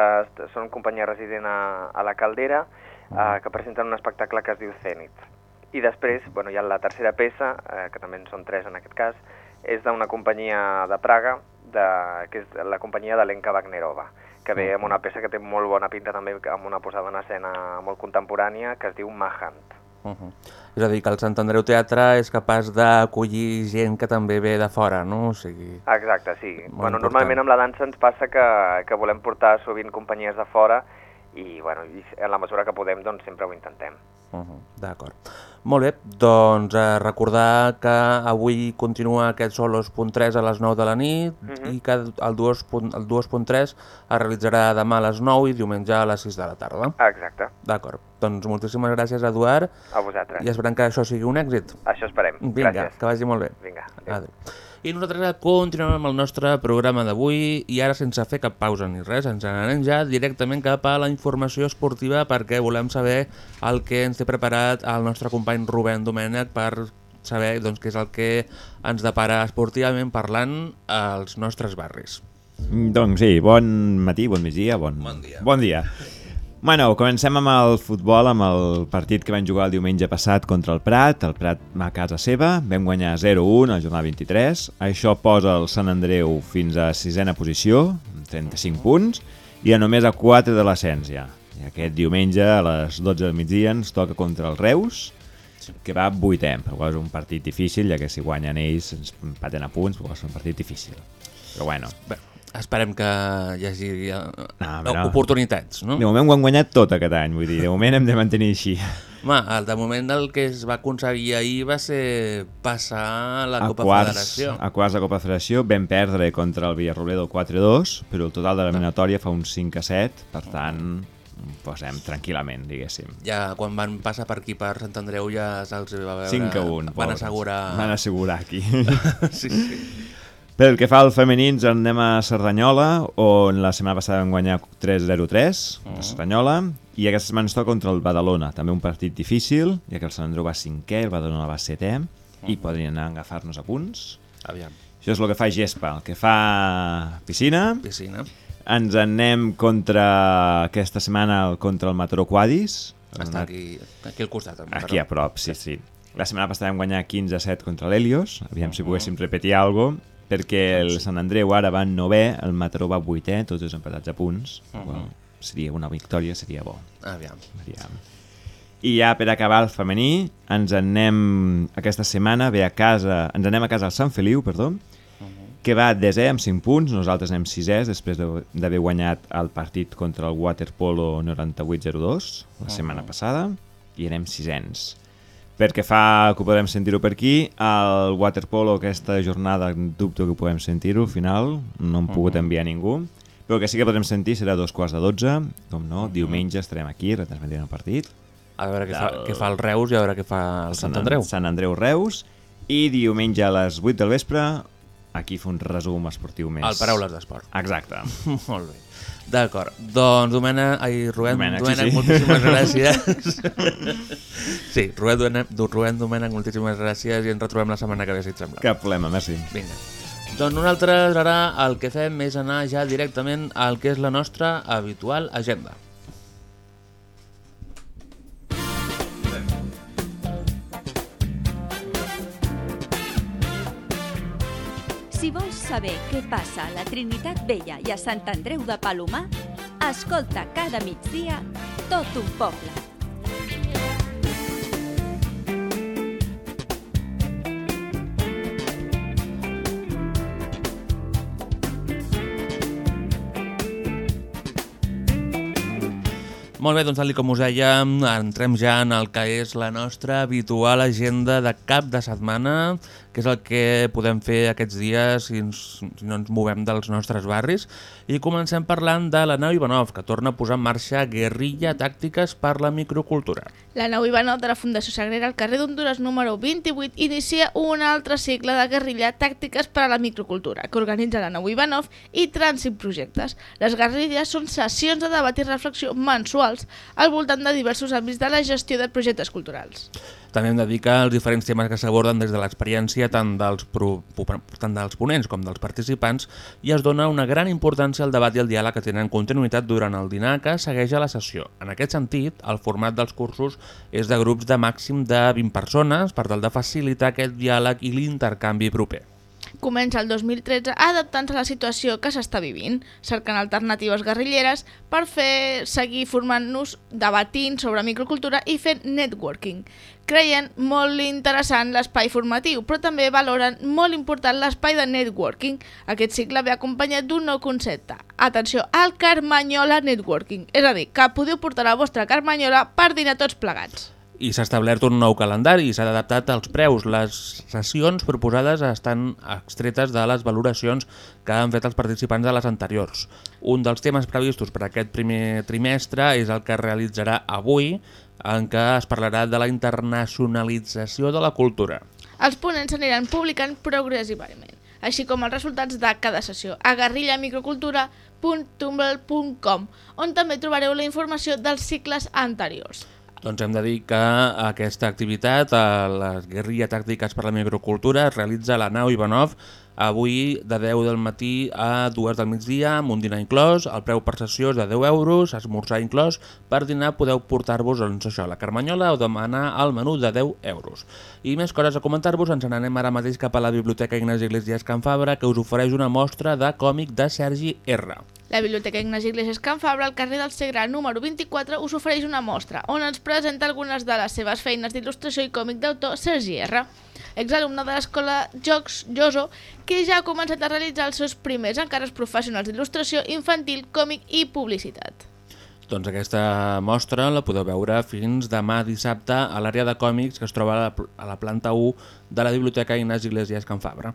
són companyia resident a, a la Caldera, eh, que presenten un espectacle que es diu Zenit. I després, bueno, hi ha la tercera peça, eh, que també en són tres en aquest cas, és d'una companyia de Praga, de, que és la companyia de Lenka Wagnerova, que ve amb una peça que té molt bona pinta també, amb una posada en escena molt contemporània, que es diu Mahant. Uh -huh. És a dir, que el Sant Andreu Teatre és capaç d'acollir gent que també ve de fora, no? O sigui... Exacte, sí. Bueno, important. normalment amb la dansa ens passa que, que volem portar sovint companyies de fora i, bueno, i en la mesura que podem doncs sempre ho intentem. Uh -huh. D'acord. Molt bé, doncs eh, recordar que avui continua aquest Solos.3 a les 9 de la nit Mhm. i que el 2.3 el 2.3 es realitzarà demà a les 9 i diumenge a les 6 de la tarda. Exacte. D'acord. Doncs moltíssimes gràcies, Eduard, A vosaltres. i esperem que això sigui un èxit. Això esperem. Vinga, Gràcies. que vagi molt bé. Vinga. Adéu. I nosaltres continuem amb el nostre programa d'avui i ara sense fer cap pausa ni res, ens n'anem ja directament cap a la informació esportiva perquè volem saber el que ens té preparat el nostre company Rubén Domènech per saber doncs, què és el que ens depara esportivament parlant als nostres barris. Doncs sí, bon matí, bon migdia, bon, Bon dia. Bon dia. Bueno, comencem amb el futbol, amb el partit que van jugar el diumenge passat contra el Prat. El Prat a casa seva, vam guanyar 0-1 al jornal 23. Això posa el Sant Andreu fins a sisena posició, amb 35 punts, i a només a 4 de ja. I aquest diumenge a les 12 del migdia ens toca contra el Reus, que va vuitè, però és un partit difícil, ja que si guanyen ells ens empaten a punts, però és un partit difícil. Però bueno, Bé, esperem que hi hagi eh, No, no. oportunitats, no? de moment ho han guanyat tot aquest any, vull dir, de moment hem de mantenir així. Home, el, de moment el que es va aconseguir ahir va ser passar la Copa quarts, Federació. A quarts de Copa Federació vam perdre contra el Villarrobledo 4-2, però el total de l'eliminatòria fa un 5-7, per tant, posem tranquil·lament, diguéssim. Ja quan van passar per aquí per Sant Andreu ja se'ls va veure... 5 a 1. Van pobres. assegurar... Van assegurar aquí. sí, sí. Pel que fa al femenins anem a Cerdanyola, on la setmana passada vam guanyar 3-0-3 a Cerdanyola, i aquesta setmana ens toca contra el Badalona, també un partit difícil, ja que el Sant Andreu va cinquè, el Badalona va setè, i podrien anar a agafar-nos a punts. Aviam. Això és el que fa Gespa. El que fa Piscina, Piscina. ens en anem contra aquesta setmana contra el Mataró Quadis. Està aquí, aquí al costat. Aquí a prop, sí, sí. La setmana passada vam guanyar 15-7 contra l'Helios, aviam si poguéssim repetir alguna cosa, perquè el Sant Andreu ara va en novè, el Mataró va vuitè, tots dos empatats a punts. Mhm. Bueno, seria una victòria, seria bo. Aviam. Aviam. I ja per acabar el femení, ens en anem aquesta setmana ve a casa, ens anem a casa al Sant Feliu, perdó, que va desè amb 5 punts, nosaltres anem sisès després de- d'haver guanyat el partit contra el Waterpolo 98-02 la setmana passada i anem sisens. Perquè fa que ho podem sentir-ho per aquí, el Waterpolo aquesta jornada dubto que podem sentir-ho al final, no hem pogut enviar ningú, però que sí que podrem sentir serà dos quarts de 12, com no, diumenge estarem aquí retransmetent el partit. A veure què, fa, Del- què fa el Reus i a veure què fa el Sant Andreu. Sant Andreu Reus i diumenge a les 8 del vespre aquí fa un resum esportiu més. El Paraules d'Esport. Exacte. Molt bé. D'acord. Doncs, Domènec, ai, Rubén, Domènec, Domènec, sí, sí. moltíssimes gràcies. sí, Rubén, Domènec, Rubén Domènec, moltíssimes gràcies i ens retrobem la setmana que ve, si et sembla. Cap problema, merci. Vinga. Doncs nosaltres ara el que fem és anar ja directament al que és la nostra habitual agenda. Si vols saber què passa a la Trinitat Vella i a Sant Andreu de Palomar, escolta cada migdia tot un poble. Molt bé, doncs com us dèiem, entrem ja en el que és la nostra habitual agenda de cap de setmana, que és el que podem fer aquests dies si, ens, si no ens movem dels nostres barris. I comencem parlant de la nau Ivanov, que torna a posar en marxa guerrilla tàctiques per la microcultura. La nau Ivanov de la Fundació Sagrera al carrer d'Honduras número 28 inicia un altre cicle de guerrilla tàctiques per a la microcultura que organitza la nau Ivanov i Trànsit Projectes. Les guerrilles són sessions de debat i reflexió mensuals al voltant de diversos àmbits de la gestió de projectes culturals. També hem de dir que els diferents temes que s'aborden des de l'experiència tant, dels pro, tant dels ponents com dels participants i es dona una gran importància al debat i al diàleg que tenen continuïtat durant el dinar que segueix a la sessió. En aquest sentit, el format dels cursos és de grups de màxim de 20 persones per tal de facilitar aquest diàleg i l'intercanvi proper. Comença el 2013 adaptant-se a la situació que s'està vivint, cercant alternatives guerrilleres per fer seguir formant-nos, debatint sobre microcultura i fent networking. Creien molt interessant l'espai formatiu, però també valoren molt important l'espai de networking. Aquest cicle ve acompanyat d'un nou concepte. Atenció, el Carmanyola Networking. És a dir, que podeu portar la vostra Carmanyola per dinar tots plegats. I s'ha establert un nou calendari i s'ha adaptat als preus. Les sessions proposades estan extretes de les valoracions que han fet els participants de les anteriors. Un dels temes previstos per aquest primer trimestre és el que realitzarà avui, en què es parlarà de la internacionalització de la cultura. Els ponents s'aniran publicant progressivament, així com els resultats de cada sessió a guerrillamicrocultura.tumblr.com, on també trobareu la informació dels cicles anteriors. Doncs hem de dir que aquesta activitat, a les guerrilla tàctiques per la microcultura, es realitza a la nau Ivanov avui de 10 del matí a 2 del migdia, amb un dinar inclòs, el preu per sessió és de 10 euros, esmorzar inclòs, per dinar podeu portar-vos doncs, això, la carmanyola o demanar el menú de 10 euros. I més coses a comentar-vos, ens n'anem ara mateix cap a la Biblioteca Ignasi Iglesias Can Fabra, que us ofereix una mostra de còmic de Sergi R. La Biblioteca Ignasi Iglesias Can Fabra, al carrer del Segre número 24, us ofereix una mostra on ens presenta algunes de les seves feines d'il·lustració i còmic d'autor Sergi R. Exalumne de l'escola Jocs Joso, que ja ha començat a realitzar els seus primers encàrrecs professionals d'il·lustració infantil, còmic i publicitat. Doncs aquesta mostra la podeu veure fins demà dissabte a l'àrea de còmics que es troba a la planta 1 de la Biblioteca Ignasi Iglesias Can Fabra.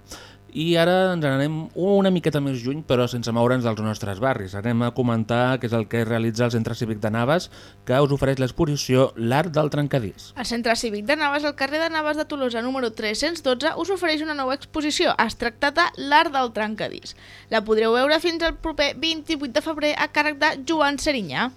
I ara ens anem una miqueta més lluny, però sense moure'ns dels nostres barris. Anem a comentar què és el que realitza el Centre Cívic de Naves, que us ofereix l'exposició L'Art del Trencadís. El Centre Cívic de Naves, al carrer de Naves de Tolosa número 312, us ofereix una nova exposició. Es tracta de l'Art del Trencadís. La podreu veure fins al proper 28 de febrer a càrrec de Joan Serinyà.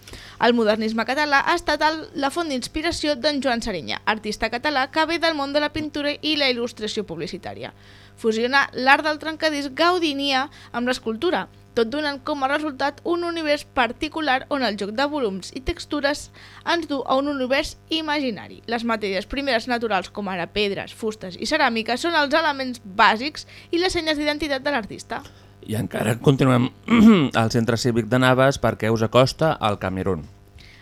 El modernisme català ha estat la font d'inspiració d'en Joan Serinyà, artista català que ve del món de la pintura i la il·lustració publicitària. Fusionar l'art del trencadís gaudinià amb l'escultura, tot donant com a resultat un univers particular on el joc de volums i textures ens du a un univers imaginari. Les matèries primeres naturals com ara pedres, fustes i ceràmica són els elements bàsics i les senyes d'identitat de l'artista. I encara continuem al Centre Cívic de Naves perquè us acosta al Camerún.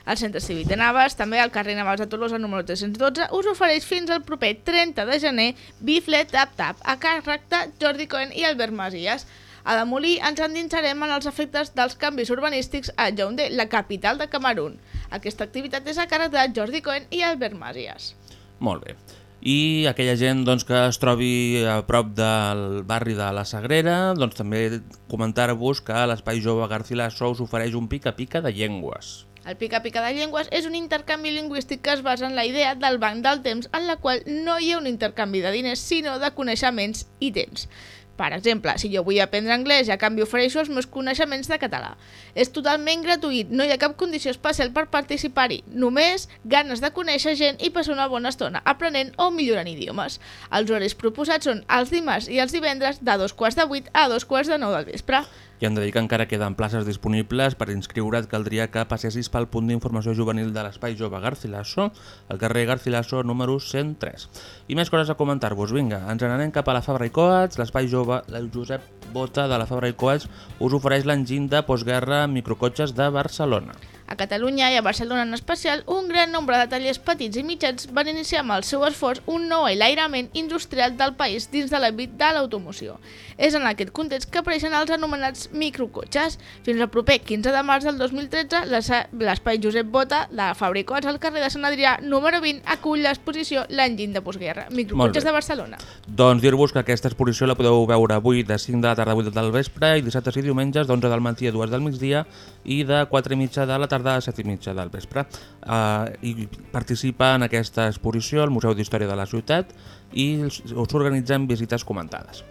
El Centre Cívic de Naves, també al carrer Navals de Tolosa número 312, us ofereix fins al proper 30 de gener Bifle Tap Tap, a càrrec de Jordi Cohen i Albert Masies. A Demolí ens endinsarem en els efectes dels canvis urbanístics a Yaoundé, la capital de Camerún. Aquesta activitat és a càrrec de Jordi Cohen i Albert Masies. Molt bé. I aquella gent doncs, que es trobi a prop del barri de la Sagrera, doncs també comentar-vos que l'Espai Jove Garcilaso us ofereix un pica-pica de llengües. El pica-pica de llengües és un intercanvi lingüístic que es basa en la idea del banc del temps en la qual no hi ha un intercanvi de diners sinó de coneixements i temps. Per exemple, si jo vull aprendre anglès a canvi ofereixo els meus coneixements de català. És totalment gratuït, no hi ha cap condició especial per participar-hi, només ganes de conèixer gent i passar una bona estona aprenent o millorant idiomes. Els horaris proposats són els dimarts i els divendres de dos quarts de vuit a dos quarts de nou del vespre. I dir que encara queden places disponibles. Per inscriure't caldria que passessis pel punt d'informació juvenil de l'Espai Jove Garcilaso, al carrer Garcilaso número 103. I més coses a comentar-vos. Vinga, ens n'anem cap a la Fabra i Coats. L'Espai Jove, el Josep Bota de la Fabra i Coats, us ofereix l'enginy de postguerra microcotxes de Barcelona. A Catalunya i a Barcelona en especial, un gran nombre de tallers petits i mitjans van iniciar amb el seu esforç un nou enlairament industrial del país dins de l'àmbit de l'automoció. És en aquest context que apareixen els anomenats microcotxes. Fins al proper 15 de març del 2013, l'esa- l'espai Josep Bota de Fabricots al carrer de Sant Adrià número 20 acull l'exposició L'enginy de postguerra, microcotxes de Barcelona. Doncs dir-vos que aquesta exposició la podeu veure avui de 5 de la tarda a 8 del vespre i dissabtes i diumenges d'11 del matí a 2 del migdia i de 4 i mitja de la tarda a 7 i mitja del vespre. Uh, I participa en aquesta exposició al Museu d'Història de la Ciutat i us organitzen visites comentades.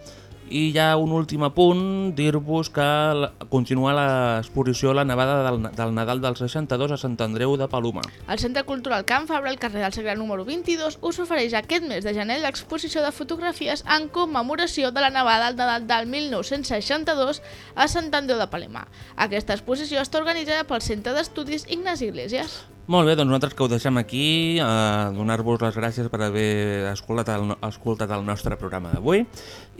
I ja un últim apunt, dir-vos que continua l'exposició La nevada del, del Nadal del 62 a Sant Andreu de Paloma. El Centre Cultural Can Fabra, al carrer del Segre número 22, us ofereix aquest mes de gener l'exposició de fotografies en commemoració de la nevada del Nadal del 1962 a Sant Andreu de Palema. Aquesta exposició està organitzada pel Centre d'Estudis Ignasi Iglesias. Molt bé, doncs nosaltres que ho deixem aquí, eh, donar-vos les gràcies per haver escoltat el, escoltat el nostre programa d'avui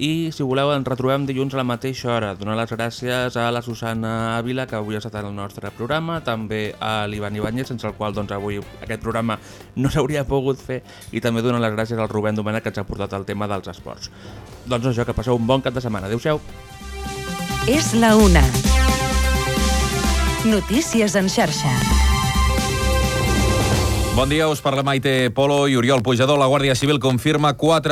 i si voleu ens retrobem dilluns a la mateixa hora. Donar les gràcies a la Susana Ávila que avui ha estat el nostre programa, també a l'Ivan Ibáñez, sense el qual doncs, avui aquest programa no s'hauria pogut fer i també donar les gràcies al Rubén Domènech que ens ha portat el tema dels esports. Doncs això, que passeu un bon cap de setmana. Adéu-siau. És la una. Notícies en xarxa. Bon dia, us parla Maite Polo i Oriol Pujador. La Guàrdia Civil confirma quatre